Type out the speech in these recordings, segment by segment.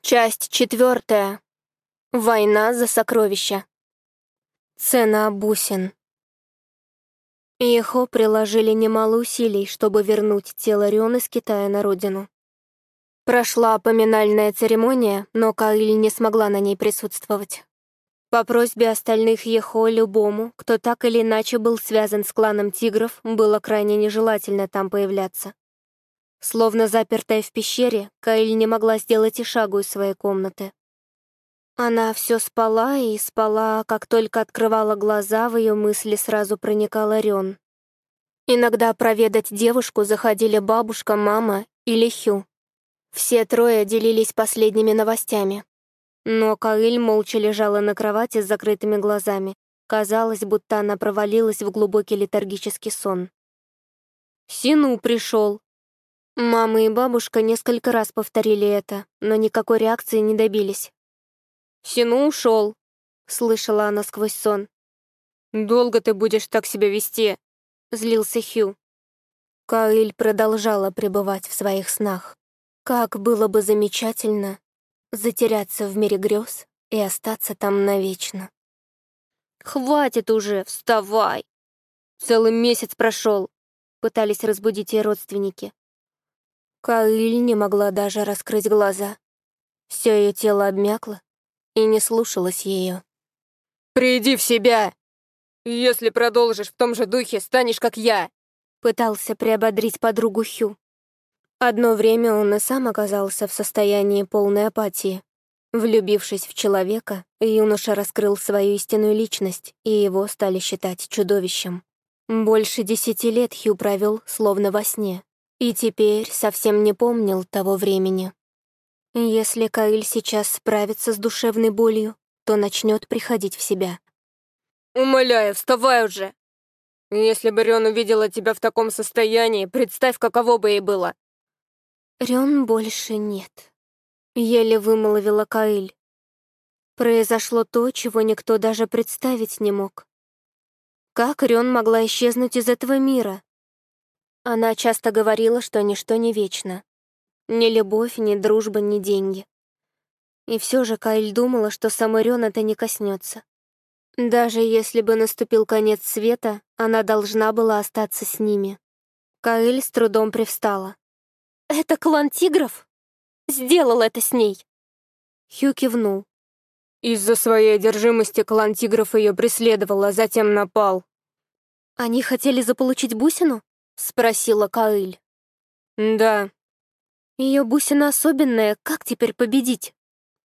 Часть четвертая. Война за сокровища. Цена бусин. Ихо приложили немало усилий, чтобы вернуть тело Рён из Китая на родину. Прошла поминальная церемония, но Каиль не смогла на ней присутствовать. По просьбе остальных Ехо любому, кто так или иначе был связан с кланом тигров, было крайне нежелательно там появляться. Словно запертая в пещере, Каэль не могла сделать и шагу из своей комнаты. Она все спала и спала, как только открывала глаза, в ее мысли сразу проникал Рен. Иногда проведать девушку заходили бабушка, мама или Хю. Все трое делились последними новостями. Но Каэль молча лежала на кровати с закрытыми глазами. Казалось, будто она провалилась в глубокий летаргический сон. «Сину пришел», Мама и бабушка несколько раз повторили это, но никакой реакции не добились. «Сину ушел», — слышала она сквозь сон. «Долго ты будешь так себя вести?» — злился Хью. Каиль продолжала пребывать в своих снах. Как было бы замечательно затеряться в мире грез и остаться там навечно. «Хватит уже, вставай!» Целый месяц прошел, пытались разбудить ее родственники. Каиль не могла даже раскрыть глаза. Все ее тело обмякло и не слушалось ее. «Приди в себя! Если продолжишь в том же духе, станешь как я!» Пытался приободрить подругу Хью. Одно время он и сам оказался в состоянии полной апатии. Влюбившись в человека, юноша раскрыл свою истинную личность, и его стали считать чудовищем. Больше десяти лет Хью провел словно во сне, и теперь совсем не помнил того времени. Если Каиль сейчас справится с душевной болью, то начнет приходить в себя. «Умоляю, вставай уже! Если бы Рен увидела тебя в таком состоянии, представь, каково бы ей было!» Рен больше нет. Еле вымолвила Каиль. Произошло то, чего никто даже представить не мог. Как Рен могла исчезнуть из этого мира? Она часто говорила, что ничто не вечно. Ни любовь, ни дружба, ни деньги. И все же Кайль думала, что Самырен это не коснется. Даже если бы наступил конец света, она должна была остаться с ними. Каэль с трудом привстала. «Это клан тигров? Сделал это с ней!» Хью кивнул. Из-за своей одержимости клан тигров ее преследовал, а затем напал. «Они хотели заполучить бусину?» — спросила Каиль. «Да». Ее бусина особенная, как теперь победить?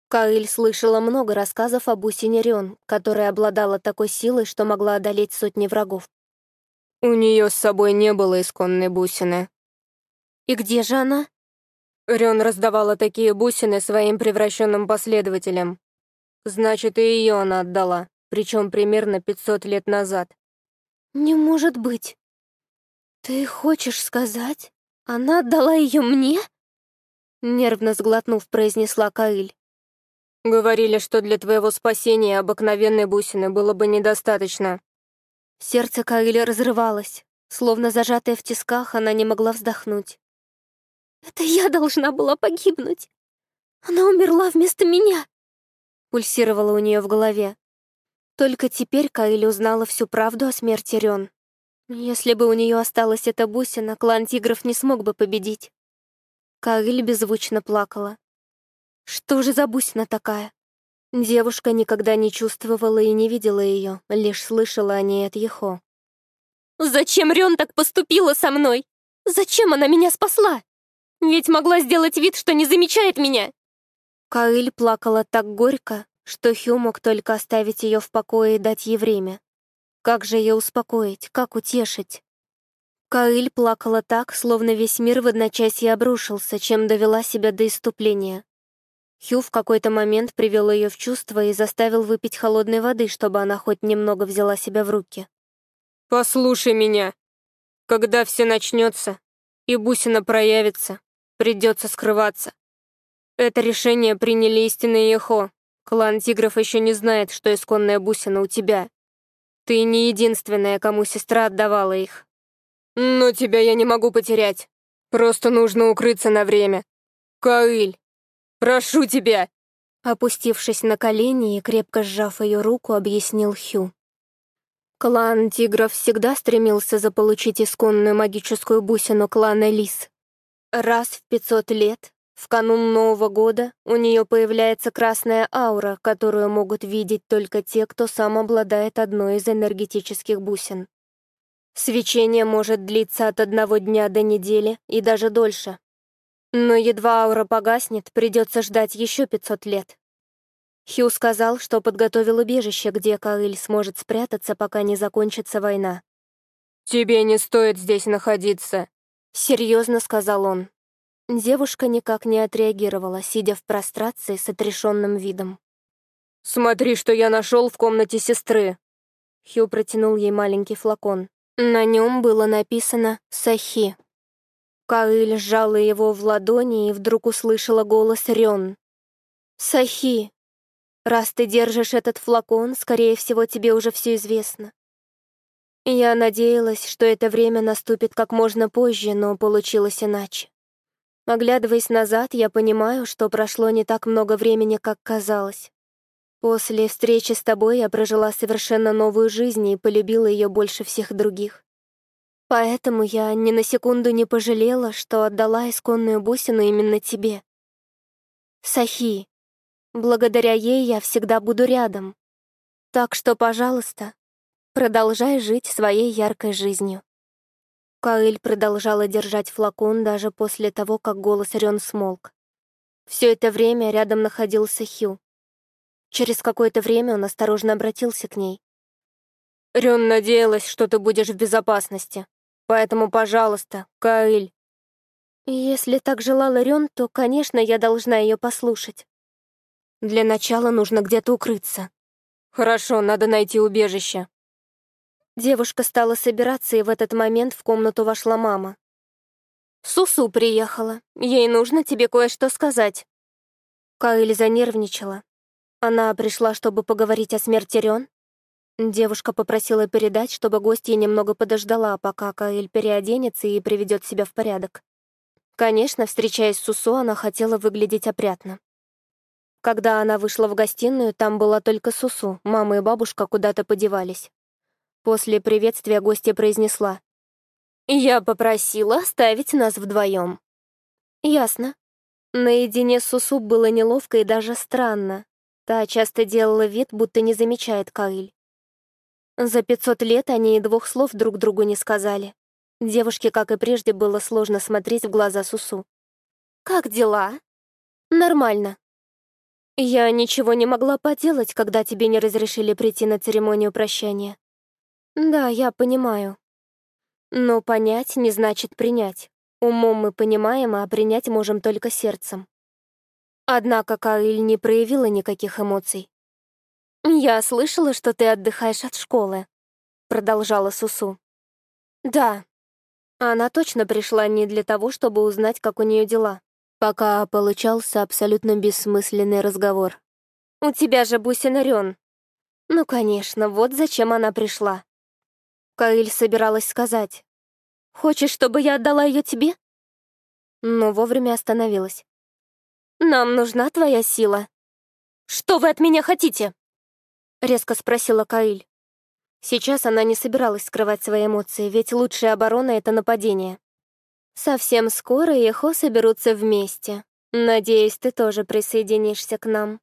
Каиль слышала много рассказов о бусине Рен, которая обладала такой силой, что могла одолеть сотни врагов. «У нее с собой не было исконной бусины». «И где же она?» Рен раздавала такие бусины своим превращенным последователям. Значит, и ее она отдала, причем примерно 500 лет назад. «Не может быть!» «Ты хочешь сказать, она отдала ее мне?» Нервно сглотнув, произнесла Каиль. «Говорили, что для твоего спасения обыкновенной бусины было бы недостаточно». Сердце Каиля разрывалось. Словно зажатая в тисках, она не могла вздохнуть. «Это я должна была погибнуть. Она умерла вместо меня!» Пульсировала у нее в голове. Только теперь Каиль узнала всю правду о смерти Рен. Если бы у нее осталась эта бусина, клан тигров не смог бы победить. Каэль беззвучно плакала. Что же за бусина такая? Девушка никогда не чувствовала и не видела ее, лишь слышала о ней от Ехо. «Зачем Рен так поступила со мной? Зачем она меня спасла? Ведь могла сделать вид, что не замечает меня!» Каэль плакала так горько, что Хью мог только оставить ее в покое и дать ей время. Как же ее успокоить, как утешить? Каиль плакала так, словно весь мир в одночасье обрушился, чем довела себя до иступления. Хью в какой-то момент привел ее в чувство и заставил выпить холодной воды, чтобы она хоть немного взяла себя в руки. «Послушай меня. Когда все начнется, и бусина проявится, придется скрываться. Это решение приняли истинные Ехо. Клан тигров еще не знает, что исконная бусина у тебя. Ты не единственная, кому сестра отдавала их. Но тебя я не могу потерять. Просто нужно укрыться на время. Каиль, Прошу тебя!» Опустившись на колени и крепко сжав ее руку, объяснил Хью. Клан тигров всегда стремился заполучить исконную магическую бусину клана Лис. Раз в 500 лет, в канун Нового года, у нее появляется красная аура, которую могут видеть только те, кто сам обладает одной из энергетических бусин. Свечение может длиться от одного дня до недели и даже дольше. Но едва аура погаснет, придется ждать еще 500 лет. Хью сказал, что подготовил убежище, где Каэль сможет спрятаться, пока не закончится война. «Тебе не стоит здесь находиться», — серьезно сказал он. Девушка никак не отреагировала, сидя в прострации с отрешенным видом. «Смотри, что я нашел в комнате сестры!» Хью протянул ей маленький флакон. На нем было написано «Сахи». Каэль сжала его в ладони и вдруг услышала голос Рен. «Сахи, раз ты держишь этот флакон, скорее всего, тебе уже все известно. Я надеялась, что это время наступит как можно позже, но получилось иначе. Оглядываясь назад, я понимаю, что прошло не так много времени, как казалось. После встречи с тобой я прожила совершенно новую жизнь и полюбила ее больше всех других. Поэтому я ни на секунду не пожалела, что отдала исконную бусину именно тебе. Сахи, благодаря ей я всегда буду рядом. Так что, пожалуйста, продолжай жить своей яркой жизнью. Каэль продолжала держать флакон даже после того, как голос Рен смолк. Все это время рядом находился Хью. Через какое-то время он осторожно обратился к ней. «Рен надеялась, что ты будешь в безопасности. Поэтому, пожалуйста, Каэль». «Если так желала Рен, то, конечно, я должна ее послушать. Для начала нужно где-то укрыться». «Хорошо, надо найти убежище». Девушка стала собираться, и в этот момент в комнату вошла мама. «Сусу приехала. Ей нужно тебе кое-что сказать». Каэль занервничала. Она пришла, чтобы поговорить о смерти Рен, Девушка попросила передать, чтобы гостья немного подождала, пока Каэль переоденется и приведет себя в порядок. Конечно, встречаясь с Сусо, она хотела выглядеть опрятно. Когда она вышла в гостиную, там была только Сусу, мама и бабушка куда-то подевались. После приветствия гостья произнесла. «Я попросила оставить нас вдвоем». «Ясно». Наедине с Сусу было неловко и даже странно. Та часто делала вид, будто не замечает Каэль. За пятьсот лет они и двух слов друг другу не сказали. Девушке, как и прежде, было сложно смотреть в глаза Сусу. «Как дела?» «Нормально». «Я ничего не могла поделать, когда тебе не разрешили прийти на церемонию прощания». «Да, я понимаю. Но понять не значит принять. Умом мы понимаем, а принять можем только сердцем». Однако Каиль не проявила никаких эмоций. «Я слышала, что ты отдыхаешь от школы», — продолжала Сусу. «Да. Она точно пришла не для того, чтобы узнать, как у нее дела, пока получался абсолютно бессмысленный разговор. «У тебя же бусина Рен». «Ну, конечно, вот зачем она пришла». Каиль собиралась сказать. «Хочешь, чтобы я отдала ее тебе?» Но вовремя остановилась. «Нам нужна твоя сила». «Что вы от меня хотите?» — резко спросила Каиль. Сейчас она не собиралась скрывать свои эмоции, ведь лучшая оборона — это нападение. «Совсем скоро Ехо соберутся вместе. Надеюсь, ты тоже присоединишься к нам».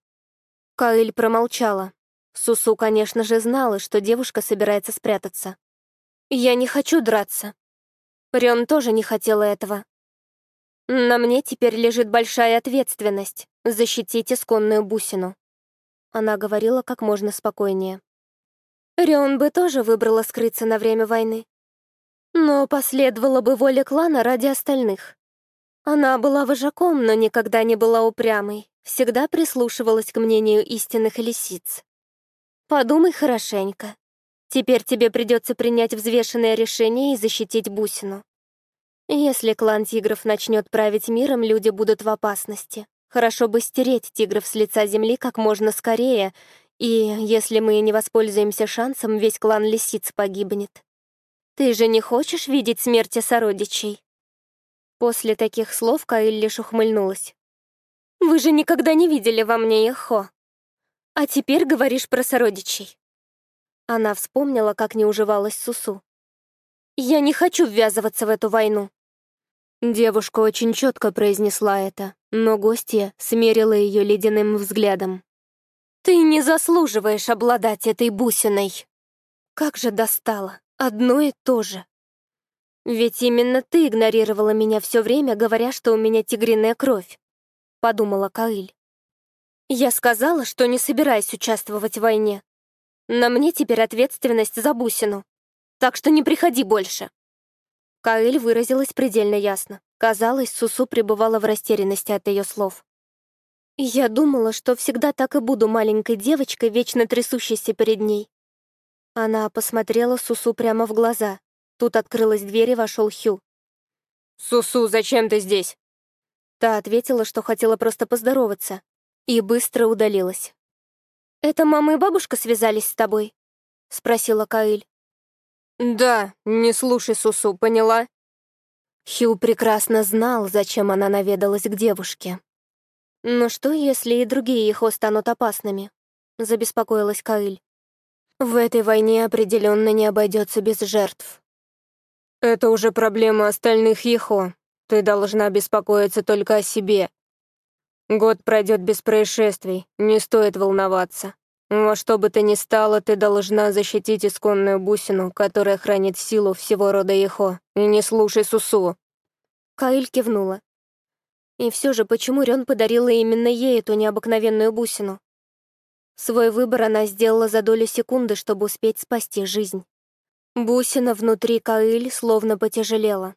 Каиль промолчала. Сусу, конечно же, знала, что девушка собирается спрятаться. «Я не хочу драться». Рен тоже не хотела этого. На мне теперь лежит большая ответственность — защитить исконную бусину. Она говорила как можно спокойнее. Рион бы тоже выбрала скрыться на время войны. Но последовала бы воля клана ради остальных. Она была вожаком, но никогда не была упрямой, всегда прислушивалась к мнению истинных лисиц. Подумай хорошенько. Теперь тебе придется принять взвешенное решение и защитить бусину. Если клан тигров начнет править миром, люди будут в опасности. Хорошо бы стереть тигров с лица земли как можно скорее, и, если мы не воспользуемся шансом, весь клан лисиц погибнет. Ты же не хочешь видеть смерти сородичей?» После таких слов Каиль лишь ухмыльнулась. Вы же никогда не видели во мне Ехо. А теперь говоришь про сородичей. Она вспомнила, как не уживалась Сусу. «Я не хочу ввязываться в эту войну». Девушка очень четко произнесла это, но гостья смерила ее ледяным взглядом. «Ты не заслуживаешь обладать этой бусиной!» Как же достала, одно и то же. «Ведь именно ты игнорировала меня все время, говоря, что у меня тигриная кровь», — подумала Каиль. «Я сказала, что не собираюсь участвовать в войне. На мне теперь ответственность за бусину, так что не приходи больше». Каиль выразилась предельно ясно. Казалось, Сусу пребывала в растерянности от ее слов. «Я думала, что всегда так и буду маленькой девочкой, вечно трясущейся перед ней». Она посмотрела Сусу прямо в глаза. Тут открылась дверь и вошел Хью. «Сусу, зачем ты здесь?» Та ответила, что хотела просто поздороваться, и быстро удалилась. «Это мама и бабушка связались с тобой?» — спросила Каиль. «Да, не слушай Сусу, поняла?» Хью прекрасно знал, зачем она наведалась к девушке. «Но что, если и другие Ихо станут опасными?» — забеспокоилась Каиль. «В этой войне определенно не обойдется без жертв». «Это уже проблема остальных Ехо. Ты должна беспокоиться только о себе. Год пройдет без происшествий, не стоит волноваться. Во что бы то ни стало, ты должна защитить исконную бусину, которая хранит силу всего рода Ехо, и не слушай Сусу». Каиль кивнула. И все же, почему Рен подарила именно ей эту необыкновенную бусину? Свой выбор она сделала за долю секунды, чтобы успеть спасти жизнь. Бусина внутри Каиль словно потяжелела.